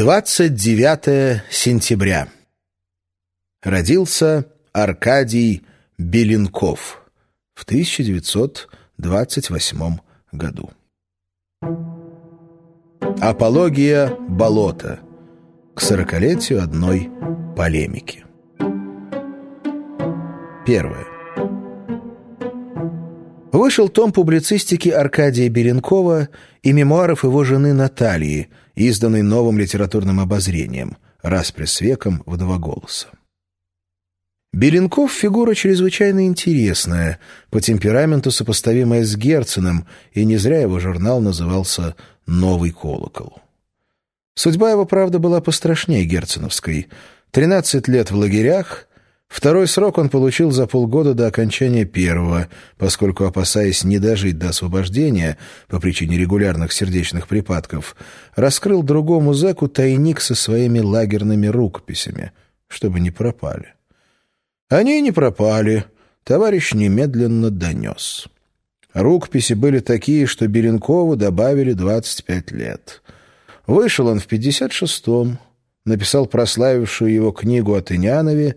29 сентября. Родился Аркадий Беленков в 1928 году. Апология болота к сорокалетию одной полемики. Первое. Вышел том публицистики Аркадия Беренкова и мемуаров его жены Натальи, изданный новым литературным обозрением «Распри с веком в два голоса». Беренков — фигура чрезвычайно интересная, по темпераменту сопоставимая с Герценом, и не зря его журнал назывался «Новый колокол». Судьба его, правда, была пострашнее герценовской. Тринадцать лет в лагерях — Второй срок он получил за полгода до окончания первого, поскольку, опасаясь не дожить до освобождения по причине регулярных сердечных припадков, раскрыл другому зэку тайник со своими лагерными рукописями, чтобы не пропали. Они не пропали, товарищ немедленно донес. Рукописи были такие, что Беренкову добавили 25 лет. Вышел он в 56-м, написал прославившую его книгу о Тынянове,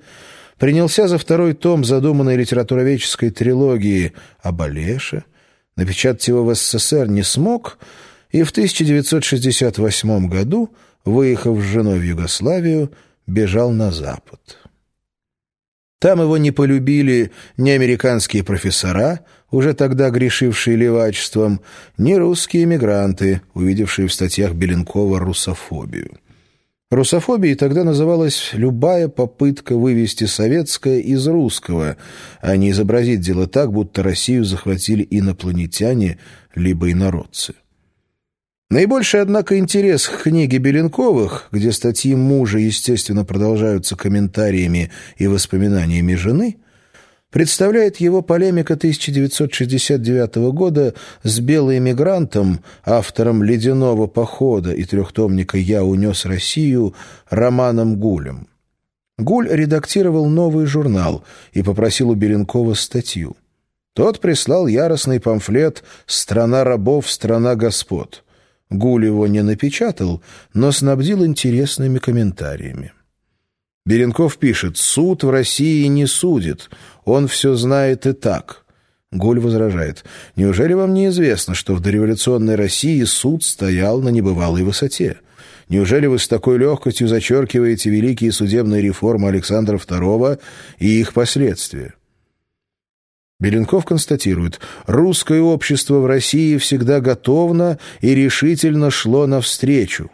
принялся за второй том задуманной литературоведческой трилогии об Олеше, напечатать его в СССР не смог, и в 1968 году, выехав с женой в Югославию, бежал на Запад. Там его не полюбили ни американские профессора, уже тогда грешившие левачеством, ни русские эмигранты, увидевшие в статьях Беленкова русофобию. Русофобией тогда называлась любая попытка вывести советское из русского, а не изобразить дело так, будто Россию захватили инопланетяне либо инородцы. Наибольший, однако, интерес к книге Беленковых, где статьи мужа, естественно, продолжаются комментариями и воспоминаниями жены, представляет его полемика 1969 года с белоэмигрантом, автором «Ледяного похода» и трехтомника «Я унес Россию» Романом Гулем. Гуль редактировал новый журнал и попросил у Беренкова статью. Тот прислал яростный памфлет «Страна рабов, страна господ». Гуль его не напечатал, но снабдил интересными комментариями. Беренков пишет «Суд в России не судит, он все знает и так». Гуль возражает «Неужели вам не известно, что в дореволюционной России суд стоял на небывалой высоте? Неужели вы с такой легкостью зачеркиваете великие судебные реформы Александра II и их последствия?» Беренков констатирует, русское общество в России всегда готовно и решительно шло навстречу,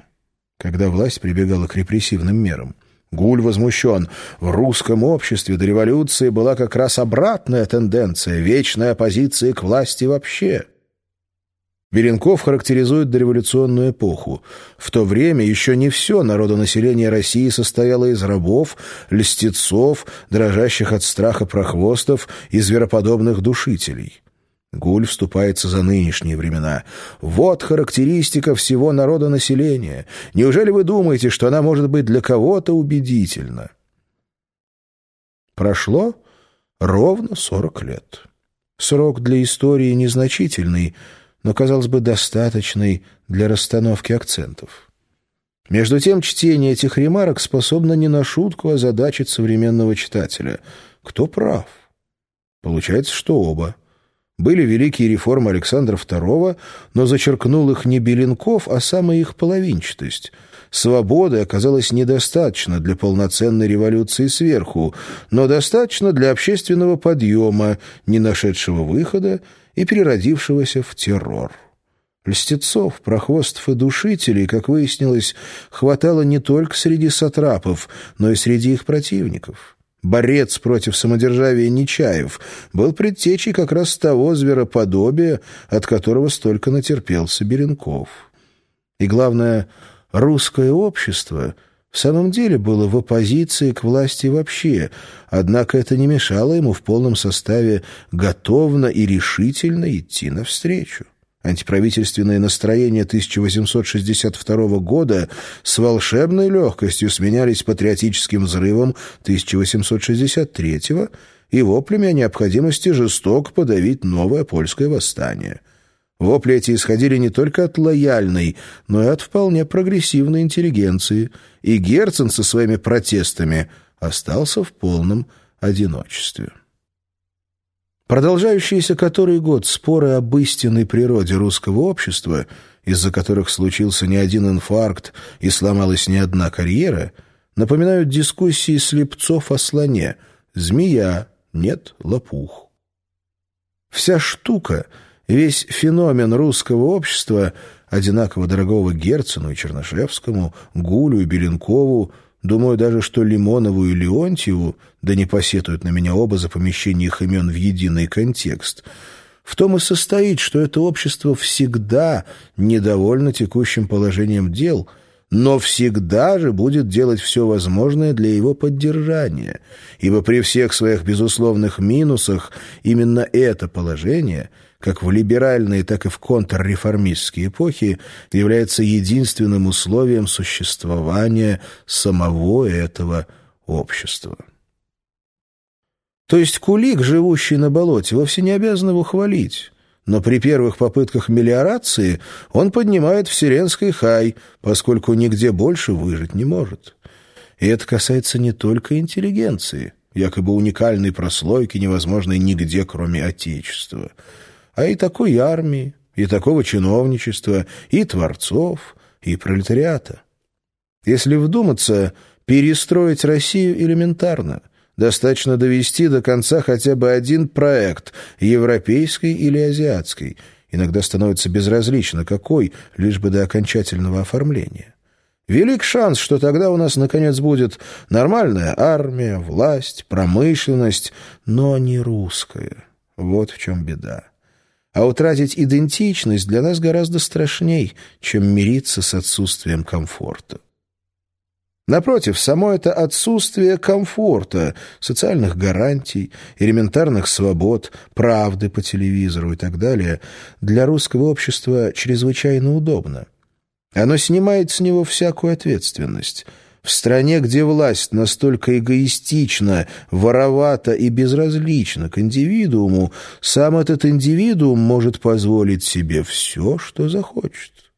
когда власть прибегала к репрессивным мерам. Гуль возмущен. В русском обществе до революции была как раз обратная тенденция, вечная оппозиция к власти вообще. Беренков характеризует дореволюционную эпоху. В то время еще не все народонаселение России состояло из рабов, льстецов, дрожащих от страха прохвостов и звероподобных душителей. Гуль вступается за нынешние времена. Вот характеристика всего народонаселения. Неужели вы думаете, что она может быть для кого-то убедительна? Прошло ровно сорок лет. Срок для истории незначительный, но, казалось бы, достаточный для расстановки акцентов. Между тем, чтение этих ремарок способно не на шутку озадачить современного читателя. Кто прав? Получается, что оба. Были великие реформы Александра II, но зачеркнул их не Беленков, а самая их половинчатость. Свободы оказалось недостаточно для полноценной революции сверху, но достаточно для общественного подъема, не нашедшего выхода и переродившегося в террор. Льстецов, прохвостов и душителей, как выяснилось, хватало не только среди сатрапов, но и среди их противников. Борец против самодержавия Нечаев был предтечей как раз того звероподобия, от которого столько натерпелся Беренков. И главное, русское общество в самом деле было в оппозиции к власти вообще, однако это не мешало ему в полном составе готовно и решительно идти навстречу. Антиправительственные настроения 1862 года с волшебной легкостью сменялись патриотическим взрывом 1863 и воплями о необходимости жестоко подавить новое польское восстание. Вопли эти исходили не только от лояльной, но и от вполне прогрессивной интеллигенции, и Герцен со своими протестами остался в полном одиночестве. Продолжающиеся который год споры об истинной природе русского общества, из-за которых случился не один инфаркт и сломалась не одна карьера, напоминают дискуссии слепцов о слоне «Змея, нет, лопух». Вся штука — Весь феномен русского общества, одинаково дорогого Герцену и Чернышевскому, Гулю и Беленкову, думаю даже, что Лимонову и Леонтьеву, да не посетуют на меня оба за помещение их имен в единый контекст, в том и состоит, что это общество всегда недовольно текущим положением дел – но всегда же будет делать все возможное для его поддержания, ибо при всех своих безусловных минусах именно это положение – как в либеральные, так и в контрреформистские эпохи, является единственным условием существования самого этого общества. То есть кулик, живущий на болоте, вовсе не обязан его хвалить. Но при первых попытках мелиорации он поднимает вселенский хай, поскольку нигде больше выжить не может. И это касается не только интеллигенции, якобы уникальной прослойки, невозможной нигде, кроме Отечества – а и такой армии, и такого чиновничества, и творцов, и пролетариата. Если вдуматься, перестроить Россию элементарно. Достаточно довести до конца хотя бы один проект, европейский или азиатский. Иногда становится безразлично, какой, лишь бы до окончательного оформления. Велик шанс, что тогда у нас, наконец, будет нормальная армия, власть, промышленность, но не русская. Вот в чем беда. А утратить идентичность для нас гораздо страшней, чем мириться с отсутствием комфорта. Напротив, само это отсутствие комфорта, социальных гарантий, элементарных свобод, правды по телевизору и так далее, для русского общества чрезвычайно удобно. Оно снимает с него всякую ответственность – в стране, где власть настолько эгоистична, воровата и безразлична к индивидууму, сам этот индивидуум может позволить себе все, что захочет.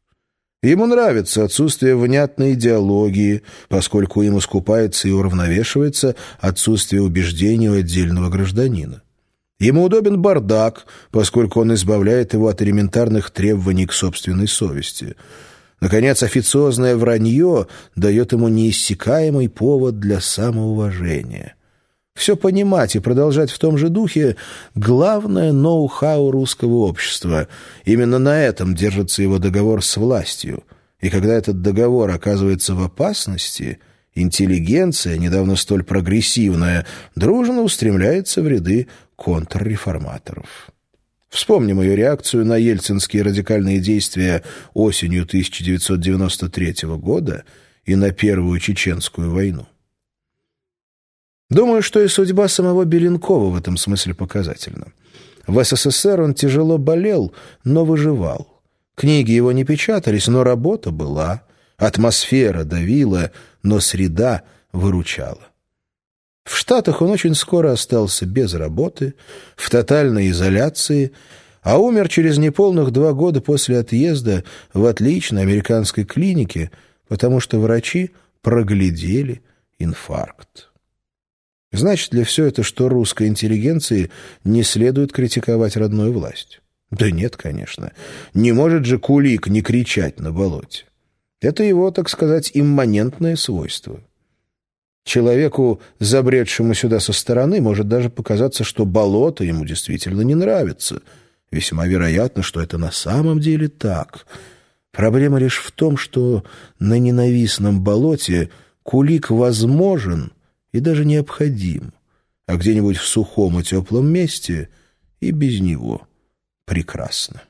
Ему нравится отсутствие внятной идеологии, поскольку им искупается и уравновешивается отсутствие убеждений у отдельного гражданина. Ему удобен бардак, поскольку он избавляет его от элементарных требований к собственной совести – Наконец, официозное вранье дает ему неиссякаемый повод для самоуважения. Все понимать и продолжать в том же духе — главное ноу-хау русского общества. Именно на этом держится его договор с властью. И когда этот договор оказывается в опасности, интеллигенция, недавно столь прогрессивная, дружно устремляется в ряды контрреформаторов. Вспомним ее реакцию на ельцинские радикальные действия осенью 1993 года и на Первую Чеченскую войну. Думаю, что и судьба самого Беленкова в этом смысле показательна. В СССР он тяжело болел, но выживал. Книги его не печатались, но работа была. Атмосфера давила, но среда выручала. В Штатах он очень скоро остался без работы, в тотальной изоляции, а умер через неполных два года после отъезда в отличной американской клинике, потому что врачи проглядели инфаркт. Значит ли все это, что русской интеллигенции не следует критиковать родную власть? Да нет, конечно. Не может же кулик не кричать на болоте. Это его, так сказать, имманентное свойство. Человеку, забредшему сюда со стороны, может даже показаться, что болото ему действительно не нравится. Весьма вероятно, что это на самом деле так. Проблема лишь в том, что на ненавистном болоте кулик возможен и даже необходим, а где-нибудь в сухом и теплом месте и без него прекрасно.